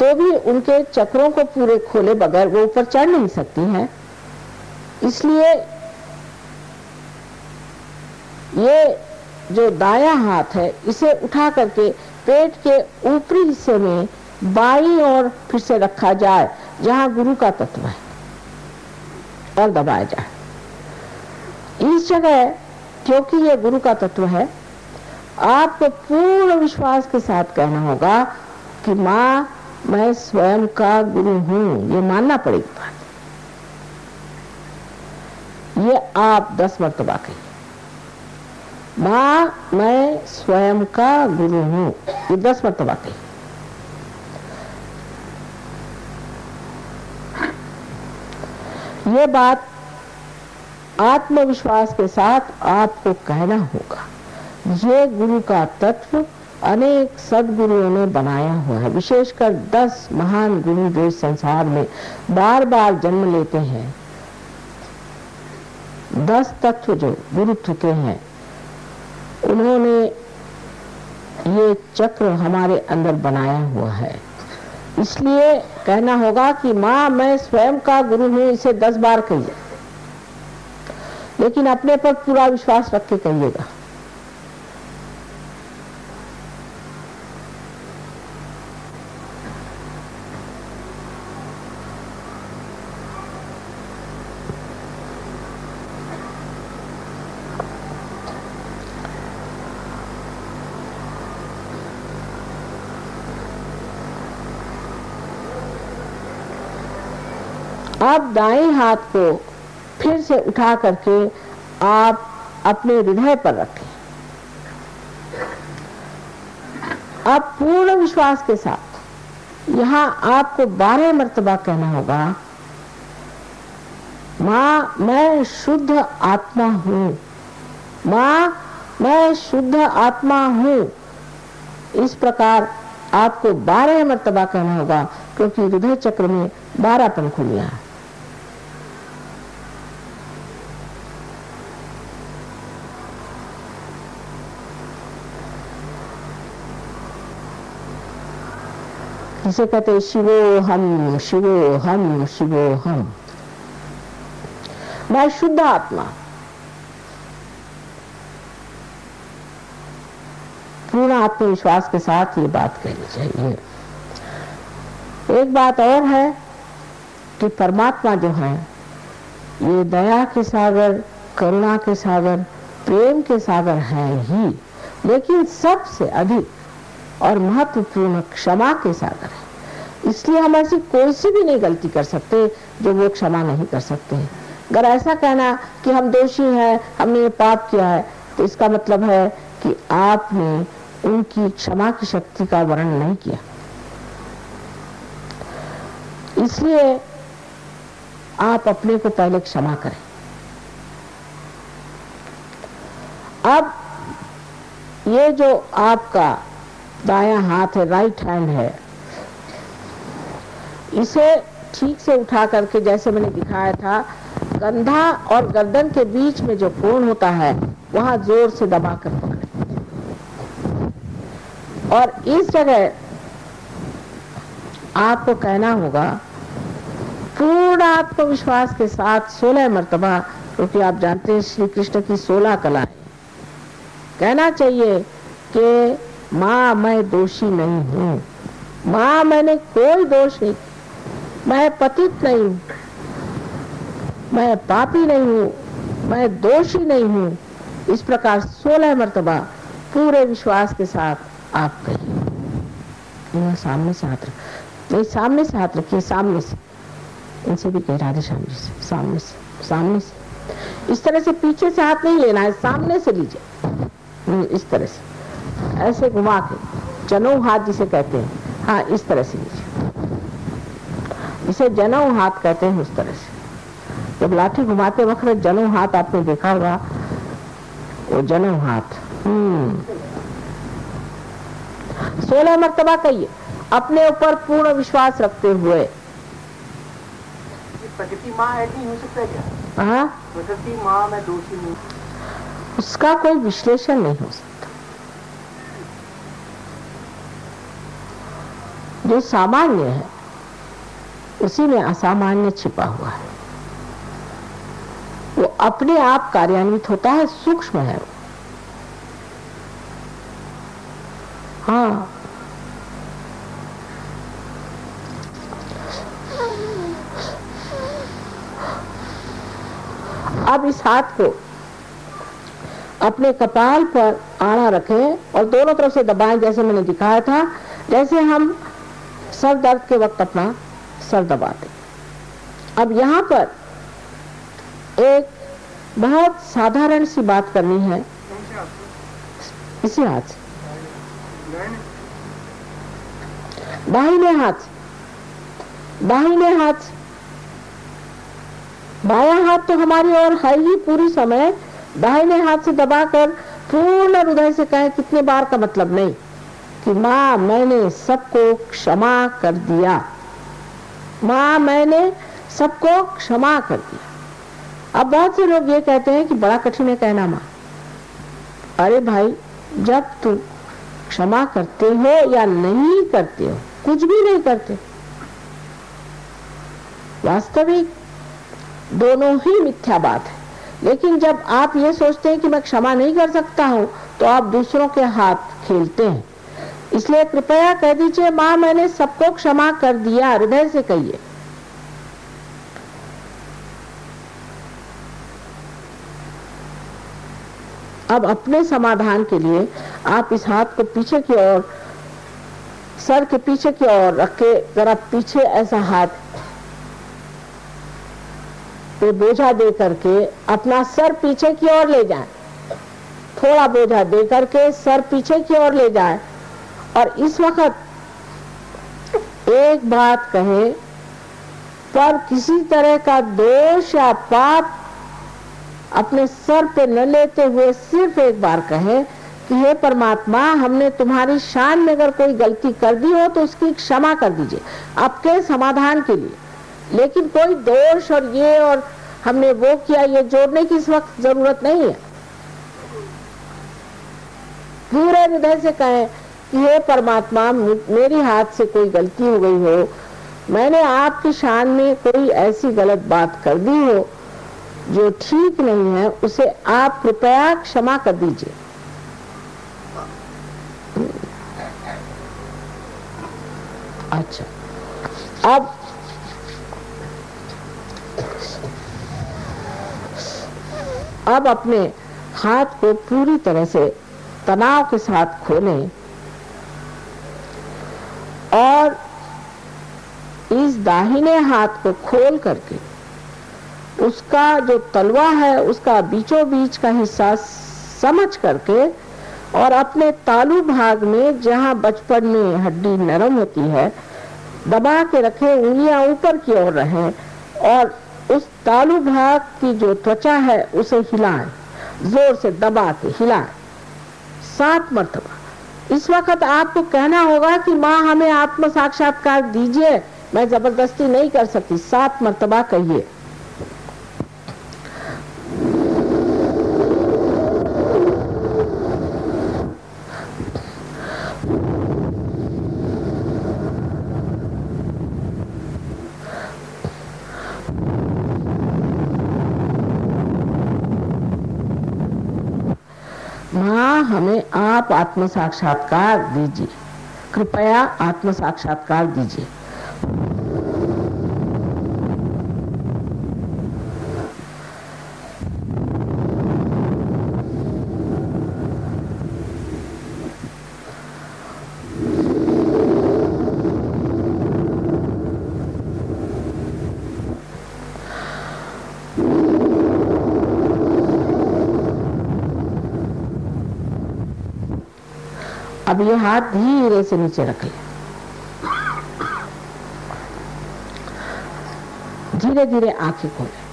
तो भी उनके चक्रों को पूरे खोले बगैर वो ऊपर चढ़ नहीं सकती हैं। इसलिए ये जो दाया हाथ है, इसे उठा करके पेट के ऊपरी हिस्से में बाई और फिर से रखा जाए, जहाँ गुरु का तत्व है, और दबाया जाए। इस जगह, क्योंकि ये गुरु का तत्व है आपको पूर्ण विश्वास के साथ कहना होगा कि माँ, मैं स्वयं का गुरु हूँ। ये मानना पड़ेगी बात। ये आप दस मरतबा कहिए माँ, मैं स्वयं का गुरु हूँ। ये दस मरतबा कहिए ये बात आत्मविश्वास के साथ आपको कहना होगा। ये गुरु का तत्व अनेक सदगुरुओं ने बनाया हुआ है। विशेषकर दस महान गुरु जो इस संसार में बार बार जन्म लेते हैं, दस तत्व जो गुरुत्व के हैं, उन्होंने ये चक्र हमारे अंदर बनाया हुआ है। इसलिए कहना होगा कि माँ, मैं स्वयं का गुरु हूँ, इसे दस बार कहिए। लेकिन अपने पर पूरा विश्वास रख के कहिएगा। दाएँ हाथ को फिर से उठा करके आप अपने हृदय पर रखें। अब पूर्ण विश्वास के साथ, यहाँ आपको बारह मर्तबा कहना होगा, माँ, मैं शुद्ध आत्मा हूँ। माँ, मैं शुद्ध आत्मा हूँ। इस प्रकार आपको बारह मर्तबा कहना होगा, क्योंकि हृदय चक्र में बारह पंखुड़ियाँ हैं। जिसे कहते हैं शिवो हम शिवो हम शिवो हम। मैं शुद्ध आत्मा। पूर्ण आत्मविश्वास के साथ ये बात कहनी चाहिए। एक बात और है कि परमात्मा जो है, ये दया के सागर, करुणा के सागर, प्रेम के सागर है ही, लेकिन सबसे अधिक और महत्वपूर्ण क्षमा के सागर है। इसलिए हम ऐसी कोई सी भी नहीं गलती कर सकते जो वो क्षमा नहीं कर सकते अगर ऐसा कहना कि हम दोषी हैं, हमने ये पाप किया है तो इसका मतलब है कि आपने उनकी क्षमा की शक्ति का वर्णन नहीं किया। इसलिए आप अपने को पहले क्षमा करें। अब ये जो आपका दाया हाथ है राइट हैंड है इसे ठीक से उठा करके जैसे मैंने दिखाया था कंधा और गर्दन के बीच में जो कोण होता है, वहाँ ज़ोर से दबा कर पकड़े। और इस जगह आपको कहना होगा, पूर्ण आत्मविश्वास के साथ सोलह मरतबा, क्योंकि आप जानते हैं श्री कृष्ण की सोलह कलाएँ। कहना चाहिए कि माँ, मैं दोषी नहीं हूँ। माँ, मैंने कोई दोष नहीं मैं पतित नहीं हूँ। मैं पापी नहीं हूँ। मैं दोषी नहीं हूँ। इस प्रकार सोलह मरतबा पूरे विश्वास के साथ आप कहिए सामने से हाथ रख सामने से हाथ रखिए, सामने से। इनसे भी कह राधे श्याम जी से, सामने से सामने से। इस तरह से पीछे से हाथ नहीं लेना है, सामने से लीजिए। इस तरह से। ऐसे घुमा के जनो हाथ जिसे कहते हैं। हाँ इस तरह से लीजिए। इसे जनो हाथ कहते हैं उस तरह से। जब लाठी घुमाते वक्त जनो हाथ आपने देखा होगा वो जनऊ हाथ। हम्म। सोलह मरतबा कहिए अपने ऊपर पूर्ण विश्वास रखते हुए। माँ हो। उसका कोई विश्लेषण नहीं हो सकता। जो सामान्य है उसी में असामान्य छिपा हुआ है। वो अपने आप कार्यान्वित होता है, सूक्ष्म है वो। हाँ। अब इस हाथ को अपने कपाल पर आड़ा रखें और दोनों तरफ़ से दबाएँ, जैसे मैंने दिखाया था, जैसे हम सर दर्द के वक्त अपना सर दबाते। अब यहाँ पर एक बहुत साधारण सी बात करनी है। इसी हाथ से। दाहिने हाथ। दाहिने हाथ। बाया हाथ तो हमारी ओर है ही पूरी समय। दाहिने हाथ से दबाकर पूर्ण हृदय से कहे कितने बार का मतलब नहीं कि माँ, मैंने सबको क्षमा कर दिया। माँ, मैंने सबको क्षमा कर दिया। अब बहुत से लोग ये कहते हैं कि बड़ा कठिन है कहना माँ। अरे भाई, जब तुम क्षमा करते हो या नहीं करते हो, कुछ भी नहीं करते, वास्तविक दोनों ही मिथ्या बात है। लेकिन जब आप ये सोचते हैं कि मैं क्षमा नहीं कर सकता हूँ तो आप दूसरों के हाथ खेलते हैं। इसलिए कृपया कह दीजिए, माँ, मैंने सबको क्षमा कर दिया, हृदय से कहिए। अब अपने समाधान के लिए आप इस हाथ को पीछे की ओर, सर के पीछे की ओर रख के, जरा पीछे ऐसा हाथ पे बोझा दे करके अपना सर पीछे की ओर ले जाए। थोड़ा बोझा दे करके सर पीछे की ओर ले जाए। और इस वक्त एक बात कहे, पर किसी तरह का दोष या पाप अपने सर पे न लेते हुए सिर्फ़ एक बार कहे कि हे परमात्मा, हमने तुम्हारी शान में अगर कोई गलती कर दी हो तो उसकी क्षमा कर दीजिए आपके समाधान के लिए। लेकिन कोई दोष और ये और हमने वो किया, ये जोड़ने की इस वक्त ज़रूरत नहीं है। पूरे हृदय से कहें हे परमात्मा मेरे हाथ से कोई गलती हो गई हो, मैंने आपकी शान में कोई ऐसी गलत बात कर दी हो, जो ठीक नहीं है, उसे आप कृपया क्षमा कर दीजिए। अच्छा। अब अब अपने हाथ को पूरी तरह से तनाव के साथ खोलें। और इस दाहिने हाथ को खोल करके उसका जो तलवा है, उसका बीचों बीच का हिस्सा समझ करके और अपने तालू भाग में जहाँ बचपन में हड्डी नरम होती है, दबा के रखे, उंगलियाँ ऊपर की ओर रहें और उस तालू भाग की जो त्वचा है, उसे हिलाएँ, ज़ोर से दबा के हिलाएँ। सात मरतबा। इस वक्त आपको कहना होगा कि माँ, हमें आत्म साक्षात्कार दीजिए। मैं ज़बरदस्ती नहीं कर सकती। सात मरतबा कहिए माँ हमें आप आत्म साक्षात्कार दीजिए। कृपया आत्म साक्षात्कार दीजिए। अब ये हाथ धीरे से नीचे रख ले। धीरे धीरे आँखें खोले।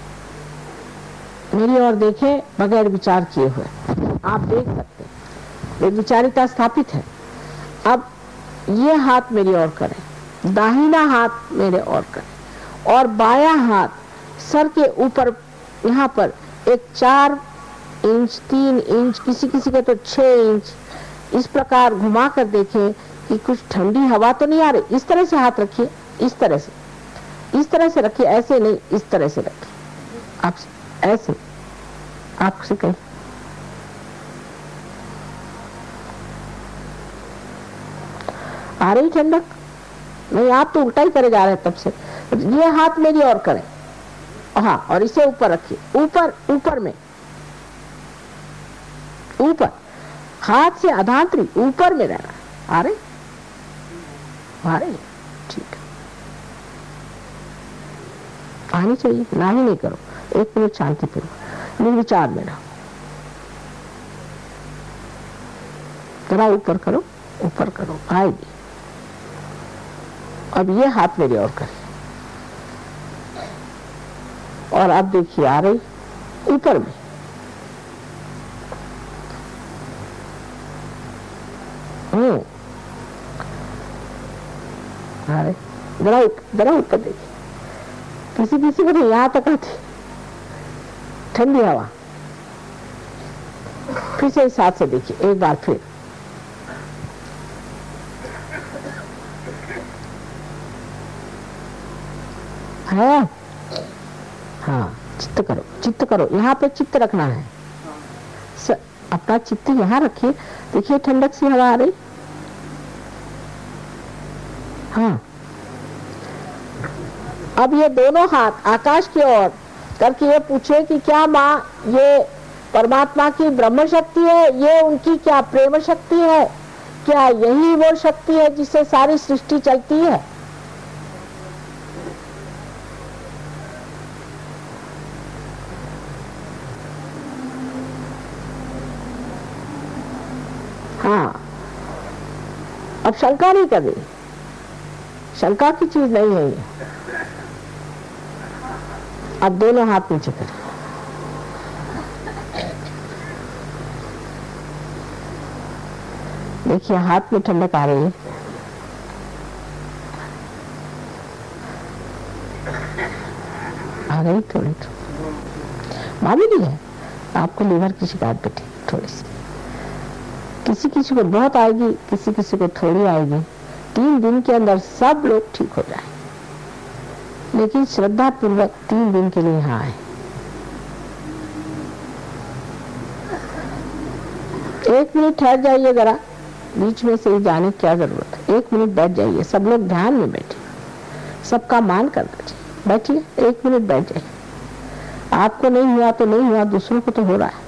मेरी ओर देखें, बगैर विचार किए हुए। आप देख सकते हैं। विचारिता स्थापित है। अब ये हाथ मेरी ओर करें। दाहिना हाथ मेरे ओर करें। और बाया हाथ, सर के ऊपर, यहाँ पर एक चार इंच, तीन इंच किसी किसी के तो छह इंच इस प्रकार घुमा कर देखें कि कुछ ठंडी हवा तो नहीं आ रही। इस तरह से हाथ रखिए, इस तरह से। इस तरह से रखिए, ऐसे नहीं, इस तरह से रखिए। आप ऐसे। आपसे कहीं। आ रही ठंडक? नहीं, आप तो उल्टा ही करे जा रहे हैं तब से। ये हाथ मेरी और करें। हाँ और इसे ऊपर रखिए। ऊपर ऊपर में। ऊपर। हाथ से अधांतरी ऊपर में रहना। आ रहे? आ रहे ठीक आनी चाहिए ना ही नहीं करो। एक मिनट शांति पूर्वक निर्विचार में रहो। जरा ऊपर करो ऊपर करो, आएगी। अब ये हाथ मेरे और करें। और अब देखिए, आ रही? ऊपर में। हूँ। अरे जरा जरा ऊपर देखिए किसी किसी को तो यहाँ तक आती। ठंडी हवा। फिर से हाथ से देखिए एक बार फिर। है? हाँ चित्त करो चित्त करो। यहाँ पे चित्त रखना है। स, अपना चित्त यहाँ रखिए। देखिए ठंडक सी हवा आ रही। हाँ। अब ये दोनों हाथ आकाश की ओर करके ये पूछे कि क्या माँ, ये परमात्मा की ब्रह्म शक्ति है, ये उनकी क्या प्रेम शक्ति है? क्या यही वो शक्ति है जिससे सारी सृष्टि चलती है? हाँ। अब शंका नहीं कर शंका की चीज़ नहीं है ये। अब दोनों हाथ नीचे कर। देखिए, हाथ में ठंडक आ रही है। आ गई थोड़ी थोड़ी। तो मामूली है, आपको लीवर की शिकायत बैठी, थोड़ी सी। किसी किसी को बहुत आएगी किसी किसी को थोड़ी आएगी। तीन दिन के अंदर सब लोग ठीक हो जाए। लेकिन श्रद्धा पूर्वक तीन दिन के लिए यहाँ आए। एक मिनट ठहर जाइए जरा। बीच में से जाने की क्या ज़रूरत है? एक मिनट बैठ जाइए। सब लोग ध्यान में बैठे। सबका मान करना चाहिए बैठिए। एक मिनट बैठ जाइए। आपको नहीं हुआ तो नहीं हुआ, दूसरों को तो हो रहा है।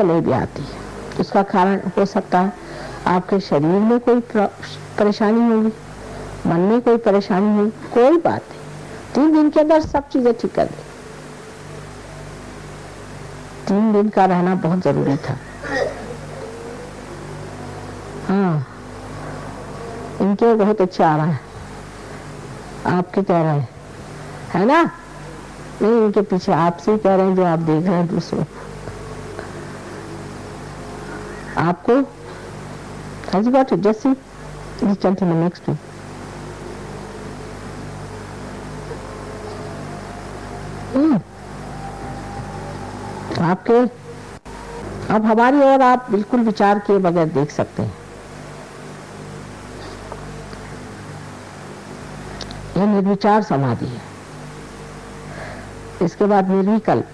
किसी नहीं भी आती है। उसका कारण हो सकता है आपके शरीर में कोई परेशानी होगी, मन में कोई परेशानी होगी, कोई बात नहीं। तीन दिन के अंदर सब चीज़ें ठीक कर दी तीन दिन का रहना बहुत ज़रूरी था। हाँ इनके बहुत अच्छा आ रहा है। आपके कह रहे हैं। है ना? नहीं, इनके पीछे आपसे कह रहे हैं जो आप देख रहे हैं दूसरों आपको बात? he got to आपके, अब हमारी और आप बिल्कुल विचार के बगैर देख सकते हैं। यह निर्विचार समाधि है। इसके बाद निर्विकल्प,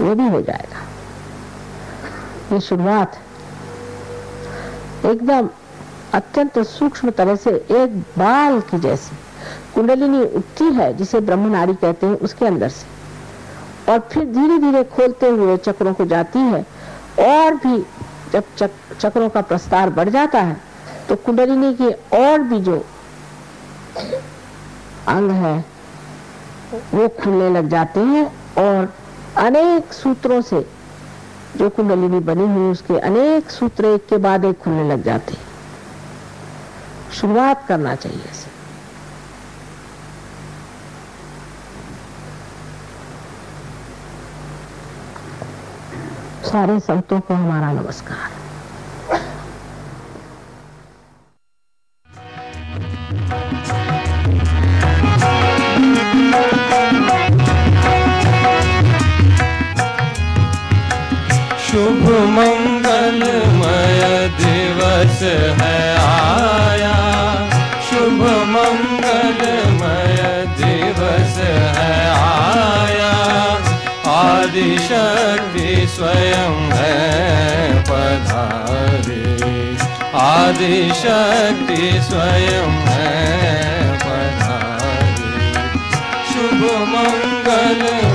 वो भी हो जाएगा। ये शुरुआत एकदम अत्यंत सूक्ष्म तरह से एक बाल की जैसी कुंडलिनी उठती है जिसे ब्रह्म नाड़ी कहते हैं उसके अंदर से। और फिर धीरे धीरे खोलते हुए चक्रों को जाती है और भी जब चक, चक्रों का प्रस्तार बढ़ जाता है तो कुंडलिनी के और भी जो अंग है वो खुलने लग जाते हैं और अनेक सूत्रों से जो कुंडलिनी बनी हुई, उसके अनेक सूत्र एक के बाद एक खुलने लग जाते शुरुआत करना चाहिए इसे। सारे संतों को हमारा नमस्कार। शुभ मंगलमय दिवस है आया। शुभ मंगलमय दिवस है आया। आदिशक्ति स्वयं है पधारी। आदिशक्ति स्वयं है पधारी। शुभ मंगलमय